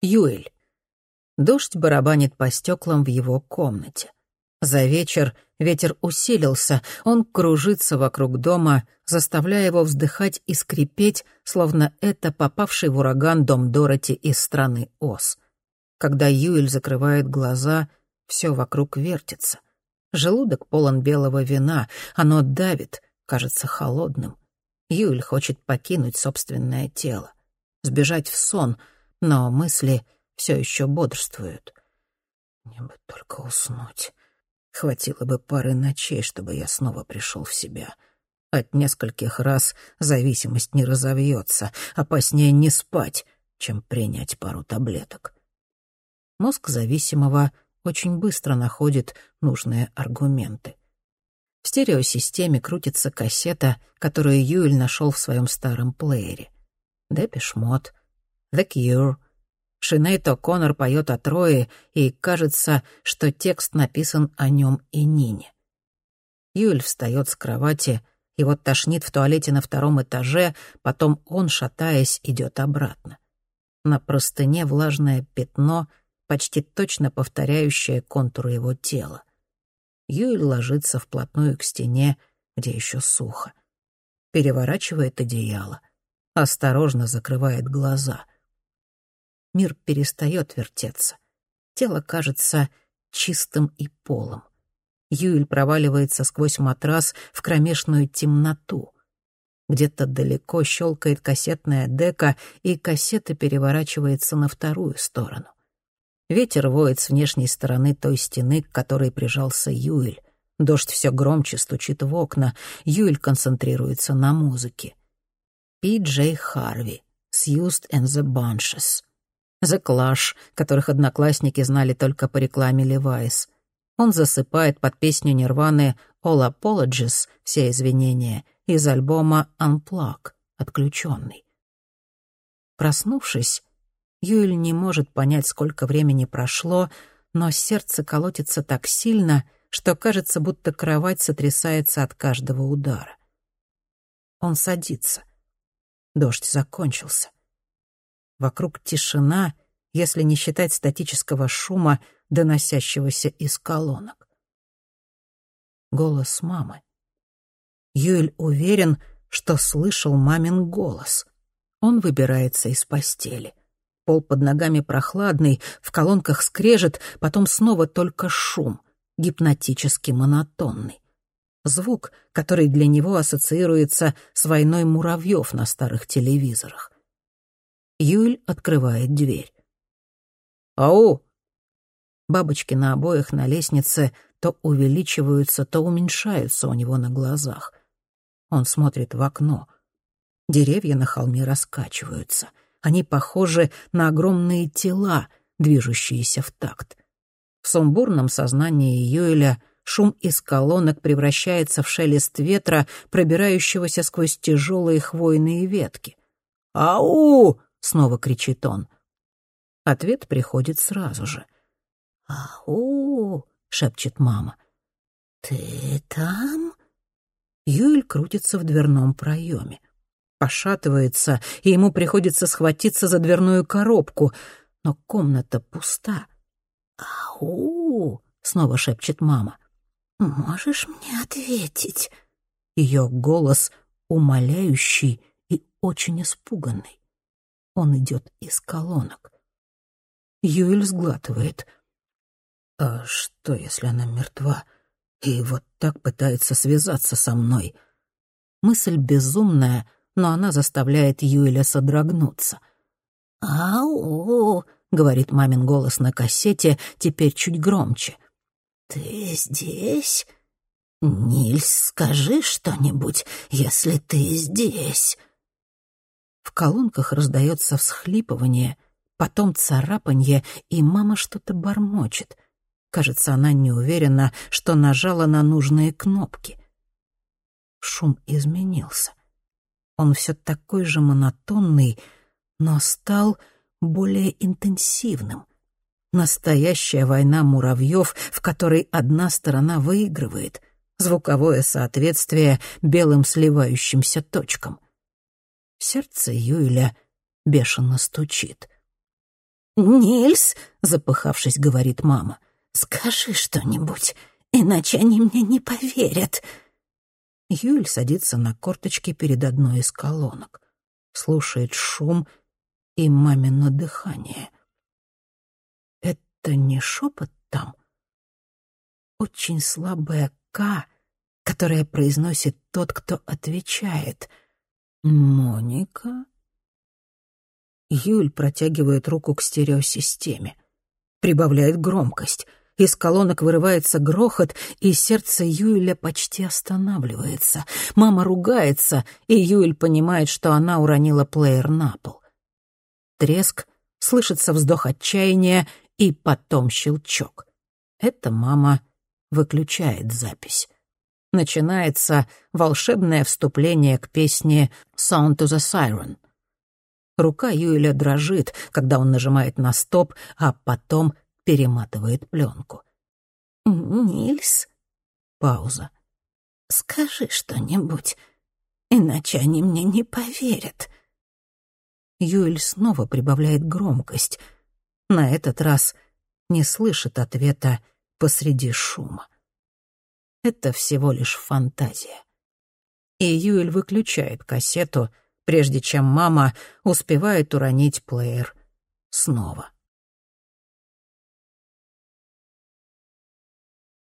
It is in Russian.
Юэль. Дождь барабанит по стеклам в его комнате. За вечер ветер усилился, он кружится вокруг дома, заставляя его вздыхать и скрипеть, словно это попавший в ураган дом Дороти из страны Оз. Когда Юэль закрывает глаза, все вокруг вертится. Желудок полон белого вина, оно давит, кажется холодным. Юэль хочет покинуть собственное тело, сбежать в сон, но мысли все еще бодрствуют. Мне бы только уснуть. Хватило бы пары ночей, чтобы я снова пришел в себя. От нескольких раз зависимость не разовьется, опаснее не спать, чем принять пару таблеток. Мозг зависимого очень быстро находит нужные аргументы. В стереосистеме крутится кассета, которую Юэль нашел в своем старом плеере. Depeche Mode, The Cure — Шинейд О'Коннор поет о Трое, и кажется, что текст написан о нем и Нине. Юль встает с кровати, его тошнит в туалете на втором этаже, потом он, шатаясь, идет обратно. На простыне влажное пятно, почти точно повторяющее контуры его тела. Юль ложится вплотную к стене, где еще сухо. Переворачивает одеяло, осторожно закрывает глаза — мир перестает вертеться. Тело кажется чистым и полым. Юэль проваливается сквозь матрас в кромешную темноту. Где-то далеко щелкает кассетная дека, и кассета переворачивается на вторую сторону. Ветер воет с внешней стороны той стены, к которой прижался Юэль. Дождь все громче стучит в окна. Юэль концентрируется на музыке. Пи Джей Харви, Сьюст and the Bunches. The Clash, которых одноклассники знали только по рекламе Levi's. Он засыпает под песню Нирваны «All Apologies» — «Все извинения» из альбома «Unplug» — «Отключенный». Проснувшись, Юэль не может понять, сколько времени прошло, но сердце колотится так сильно, что кажется, будто кровать сотрясается от каждого удара. Он садится. Дождь закончился. Вокруг тишина, если не считать статического шума, доносящегося из колонок. Голос мамы. Юэль уверен, что слышал мамин голос. Он выбирается из постели. Пол под ногами прохладный, в колонках скрежет, потом снова только шум, гипнотически монотонный. Звук, который для него ассоциируется с войной муравьев на старых телевизорах. Юль открывает дверь. «Ау!» Бабочки на обоях на лестнице то увеличиваются, то уменьшаются у него на глазах. Он смотрит в окно. Деревья на холме раскачиваются. Они похожи на огромные тела, движущиеся в такт. В сумбурном сознании Юэля шум из колонок превращается в шелест ветра, пробирающегося сквозь тяжелые хвойные ветки. «Ау!» — снова кричит он. Ответ приходит сразу же. «Ау!» — шепчет мама. «Ты там?» Юэль крутится в дверном проеме. Пошатывается, и ему приходится схватиться за дверную коробку, но комната пуста. «Ау!» — снова шепчет мама. «Можешь мне ответить?» Ее голос умоляющий и очень испуганный. Он идет из колонок. Юэль сглатывает. А что, если она мертва и вот так пытается связаться со мной? Мысль безумная, но она заставляет Юэля содрогнуться. «Ау!» — говорит мамин голос на кассете, теперь чуть громче. «Ты здесь? Нильс, скажи что-нибудь, если ты здесь». В колонках раздается всхлипывание, потом царапанье, и мама что-то бормочет. Кажется, она не уверена, что нажала на нужные кнопки. Шум изменился. Он все такой же монотонный, но стал более интенсивным. Настоящая война муравьев, в которой одна сторона выигрывает. Звуковое соответствие белым сливающимся точкам — Сердце Юэля бешено стучит. «Нильс», — запыхавшись, говорит мама, — «скажи что-нибудь, иначе они мне не поверят». Юль садится на корточки перед одной из колонок, слушает шум и мамино дыхание. Это не шепот там? Очень слабая «к», которое произносит тот, кто отвечает. «Моника?» Юль протягивает руку к стереосистеме. Прибавляет громкость. Из колонок вырывается грохот, и сердце Юэля почти останавливается. Мама ругается, и Юэль понимает, что она уронила плеер на пол. Треск, слышится вздох отчаяния и потом щелчок. Это мама выключает запись. Начинается волшебное вступление к песне «Sound to the Siren». Рука Юэля дрожит, когда он нажимает на стоп, а потом перематывает пленку. «Нильс?» Пауза. «Скажи что-нибудь, иначе они мне не поверят». Юэль снова прибавляет громкость. На этот раз не слышит ответа посреди шума. Это всего лишь фантазия. И Юэль выключает кассету, прежде чем мама успевает уронить плеер снова.